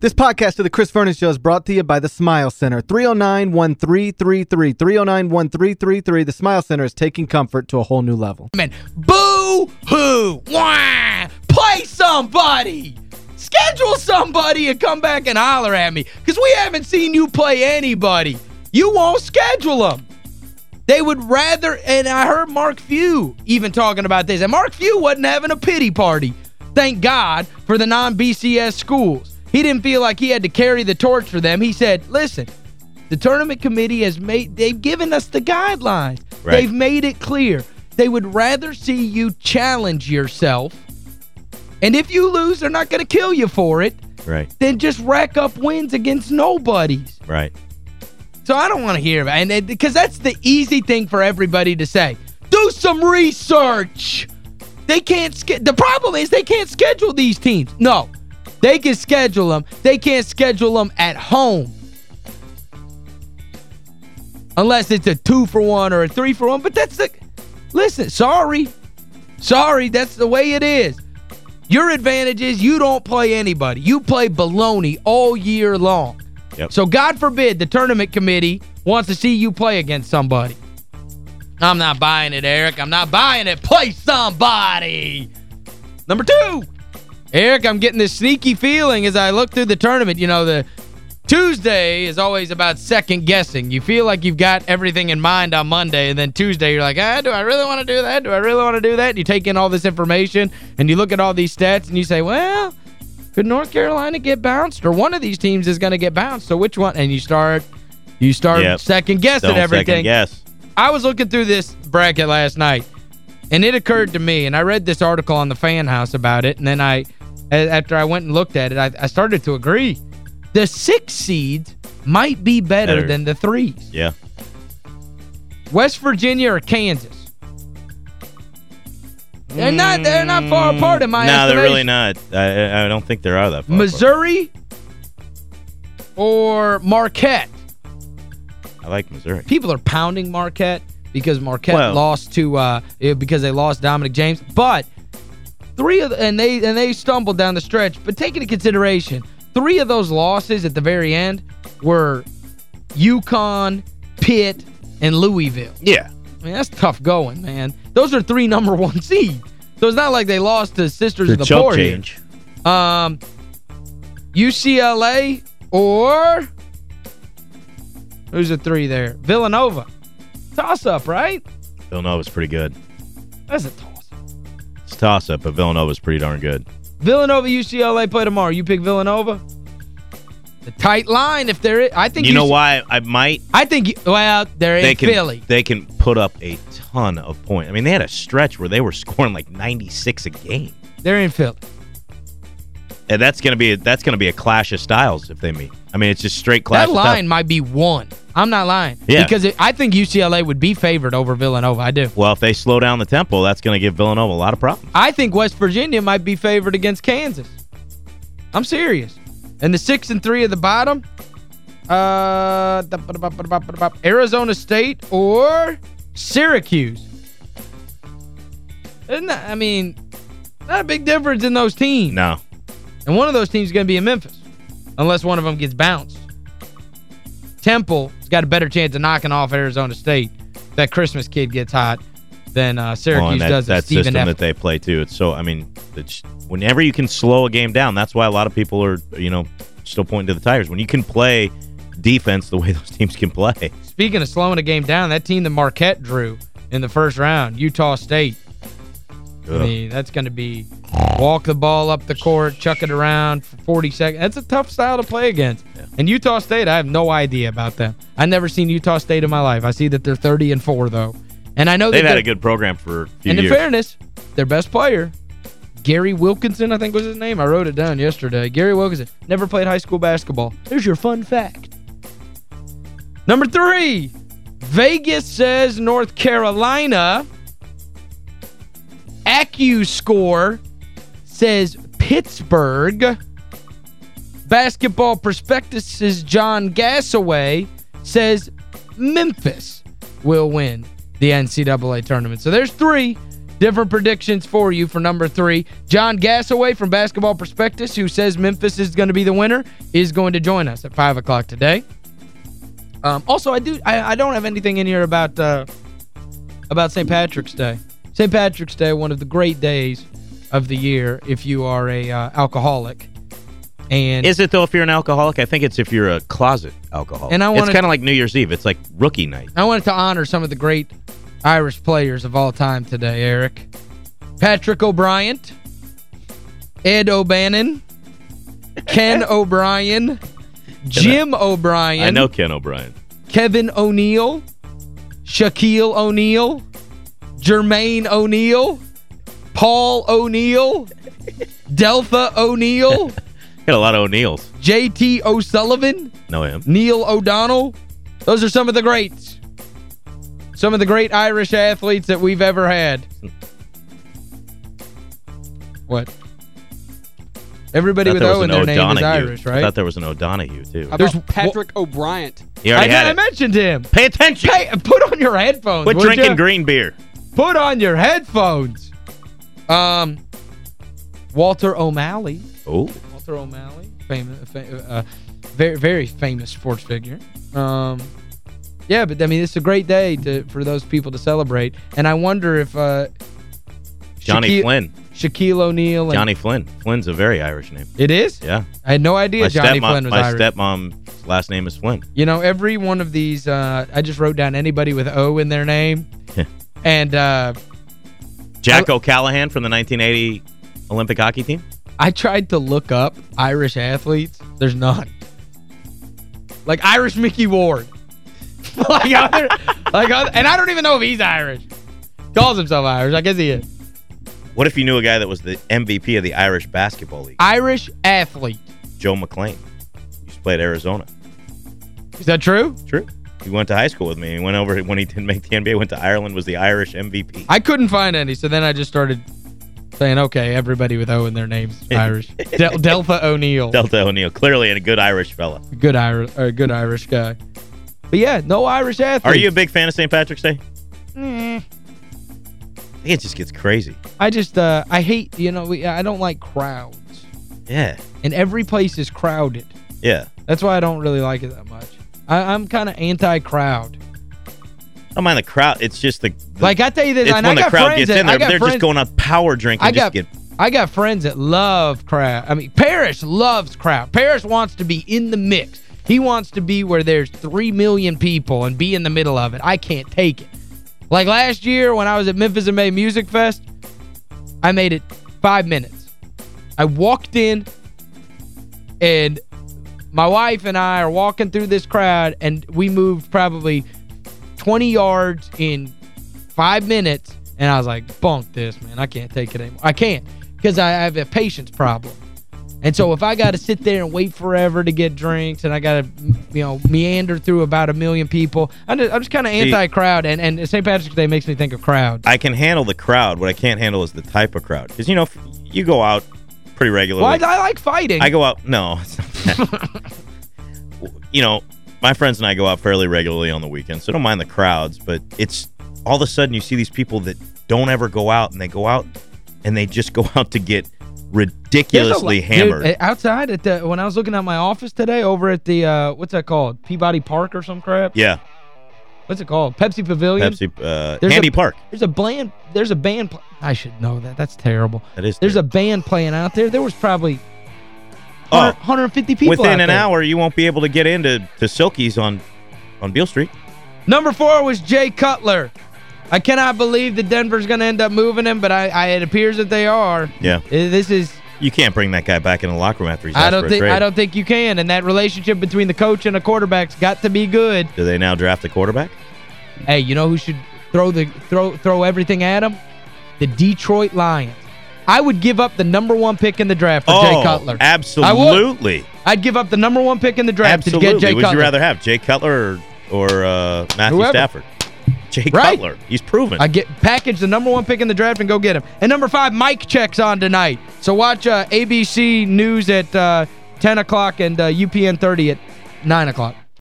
This podcast of the Chris Vernon Show is brought to you by the Smile Center. 309-1333. 309-1333. The Smile Center is taking comfort to a whole new level. Boo-hoo! Wah! Play somebody! Schedule somebody and come back and holler at me. Because we haven't seen you play anybody. You won't schedule them. They would rather, and I heard Mark Few even talking about this, and Mark Few wasn't having a pity party. Thank God for the non-BCS schools. He didn't feel like he had to carry the torch for them. He said, listen, the tournament committee has made, they've given us the guidelines. Right. They've made it clear. They would rather see you challenge yourself. And if you lose, they're not going to kill you for it. Right. Then just rack up wins against nobodies. Right. So I don't want to hear about it. And because that's the easy thing for everybody to say. Do some research. They can't... The problem is they can't schedule these teams. No. They can schedule them. They can't schedule them at home. Unless it's a two for one or a three for one. But that's the... Listen, sorry. Sorry, that's the way it is. Your advantage is you don't play anybody. You play baloney all year long. Yep. So God forbid the tournament committee wants to see you play against somebody. I'm not buying it, Eric. I'm not buying it. Play somebody. Number two. Eric, I'm getting this sneaky feeling as I look through the tournament. You know, the Tuesday is always about second guessing. You feel like you've got everything in mind on Monday, and then Tuesday you're like, ah, do I really want to do that? Do I really want to do that? And you take in all this information, and you look at all these stats, and you say, well, could North Carolina get bounced? Or one of these teams is going to get bounced, so which one? And you start you start yep. second guessing Don't everything. second guess. I was looking through this bracket last night, and it occurred to me, and I read this article on the Fan House about it, and then I – after I went and looked at it, I, I started to agree. The six seeds might be better, better. than the threes. Yeah. West Virginia or Kansas? They're not they're not far apart in my No, estimation. they're really not. I, I don't think they are that far Missouri apart. or Marquette? I like Missouri. People are pounding Marquette because Marquette well, lost to uh because they lost Dominic James, but Three of the, and they and they stumbled down the stretch, but take into consideration, three of those losses at the very end were UConn, Pitt, and Louisville. Yeah. I mean, that's tough going, man. Those are three number one seeds. So it's not like they lost to Sisters the of the Poor change. Um, UCLA or who's the three there? Villanova. Toss-up, right? Villanova's pretty good. That's a toss toss-up, but Villanova's pretty darn good. Villanova, UCLA play tomorrow. You pick Villanova? The tight line if there is. I think You know why I might? I think, well, they're in can, Philly. They can put up a ton of points. I mean, they had a stretch where they were scoring like 96 a game. They're in Philly. And that's going to be a, that's going to be a clash of styles if they meet. I mean, it's just straight clash That line might be one. I'm not lying. Yeah. Because it, I think UCLA would be favored over Villanova. I do. Well, if they slow down the tempo, that's going to give Villanova a lot of problems. I think West Virginia might be favored against Kansas. I'm serious. And the 6 and 3 at the bottom, uh, Arizona State or Syracuse. Isn't that, I mean, not a big difference in those teams. No. And one of those teams is going to be in Memphis, unless one of them gets bounced. Temple's got a better chance of knocking off Arizona State. That Christmas kid gets hot than uh, Syracuse that, does that system F. that they play, too. It's so, I mean, it's, whenever you can slow a game down, that's why a lot of people are, you know, still pointing to the Tigers. When you can play defense the way those teams can play. Speaking of slowing a game down, that team that Marquette drew in the first round, Utah State, I mean, that's going to be walk the ball up the court, chuck it around for 40 seconds. That's a tough style to play against. Yeah. And Utah State, I have no idea about them. I've never seen Utah State in my life. I see that they're 30 and 4 though. And I know They've had a good program for a few And years. in fairness, their best player, Gary Wilkinson, I think was his name. I wrote it down yesterday. Gary Wilkinson never played high school basketball. There's your fun fact. Number three, Vegas says North Carolina AccuScore says Pittsburgh. Basketball Prospectus' John Gasaway says Memphis will win the NCAA tournament. So there's three. different predictions for you for number three. John Gasaway from Basketball Prospectus, who says Memphis is going to be the winner, is going to join us at 5 o'clock today. Um, also, I do I, I don't have anything in here about uh, about St. Patrick's Day. St. Patrick's Day, one of the great days of the year if you are a uh, alcoholic. And Is it, though, if you're an alcoholic? I think it's if you're a closet alcoholic. And I wanted, it's kind of like New Year's Eve. It's like rookie night. I wanted to honor some of the great Irish players of all time today, Eric. Patrick O'Brien, Ed O'Bannon, Ken O'Brien, Jim O'Brien, I know Ken O'Brien. Kevin O'Neill, Shaquille O'Neal, Jermaine O'Neal, Paul O'Neill, Delpha O'Neill, Got a lot of O'Neills. JT O'Sullivan, Know him. Neil O'Donnell. Those are some of the greats. Some of the great Irish athletes that we've ever had. What? Everybody with O in an their name is O'Donoghue. Irish, I right? thought there was an O'Donoghue, too. There's- about Patrick O'Brien? He I, already did- had I mentioned him. Pay attention. Hey, put on your headphones. Quit would drinking ya? green beer. Put on your headphones. Um, Walter O'Malley. Oh. Walter O'Malley, famous, fa uh, very very famous sports figure. Um, yeah, but I mean it's a great day to for those people to celebrate, and I wonder if uh, Johnny Shaquille, Flynn. Shaquille O'Neal, Johnny Flynn. Flynn's a very Irish name. it is. Yeah. I had no idea My Johnny Flynn was my Irish. stepmom's last name is Flynn. You know, every one of these, uh, I just wrote down anybody with O in their name, and uh, Jack I- O'Callahan from the 1980 Olympic hockey team. I tried to look up Irish athletes. There's none. Like Irish Micky Ward. like other, like other, and I don't even know if he's Irish. Calls himself Irish. I guess he is. What if you knew a guy that was the MVP of the Irish Basketball League? Irish athlete. Joe McLean. Used to play at Arizona. Is that true? True. He went to high school with me. He went over when he didn't make the NBA, went to Ireland, was the Irish MVP. I couldn't find any, so then I just started saying, okay, everybody with O in their name's Irish. Del Delpha O'Neill. Delta O'Neill, clearly a good Irish fella. good Irish or good Irish guy. But yeah, no Irish athlete. Are you a big fan of St. Patrick's Day? Mm. It just gets crazy. I just uh I hate, you know, we, I don't like crowds. Yeah. And every place is crowded. Yeah. That's why I don't really like it that much. I, I'm kind of anti-crowd. I don't mind the crowd. It's just the... the Like, I tell you this, it's when I the got crowd gets that- in there. They're friends- just going on power drink and I got, just get... I got friends that love crowd. I mean, Parrish loves crowd. Parrish wants to be in the mix. He wants to be where there's 3 million people and be in the middle of it. I can't take it. Like last year when I was at Memphis and May Music Fest, I made it five minutes. I walked in and my wife and I are walking through this crowd and we moved probably 20 yards in five minutes and I was like, bunk this, man. I can't take it anymore. I can't because I have a patience problem. And so if I got to sit there and wait forever to get drinks and I got to, you know, meander through about a million people, I'm just, just kind of anti-crowd. And, and St. Patrick's Day makes me think of crowds. I can handle the crowd. What I can't handle is the type of crowd. Because, you know, if you go out pretty regularly. Well, I, I like fighting. I go out. No, it's not that. you know, my friends and I go out fairly regularly on the weekends, so don't mind the crowds. But it's all of a sudden you see these people that don't ever go out, and they go out and they just go out to get ridiculously hammered. Dude, uh, outside at the when I was looking at my office today over at the uh what's that called? Peabody Park or some crap? yeah, What's it called? Pepsi Pavilion? Pepsi, uh, There's Handy a- Park. There's a band there's a band I should know that. That's terrible. That is. There's a band playing out there. There was probably Oh. 150 people within an there. hour. You won't be able to get into to Silky's on on Beale Street. Number four was Jay Cutler. I cannot believe that Denver's going to end up moving him, but I, I it appears that they are. Yeah, This is you can't bring that guy back in the locker room after he's I don't think. I don't think you can and that relationship between the coach and the quarterback's got to be good. Do they now draft a quarterback? Hey, you know who should throw the throw throw everything at him? The Detroit Lions. I would give up the number one pick in the draft for Jay oh, Cutler. absolutely. I'd give up the number one pick in the draft Absolutely. to get Jay Would Cutler. Would you rather have Jay Cutler or, or uh, Matthew Whoever. Stafford? Jay Right. Cutler. He's proven. I get package the number one pick in the draft and go get him. And number five, Mike checks on tonight. So watch uh, ABC News at uh, 10 o'clock and uh, UPN 30 at 9 o'clock.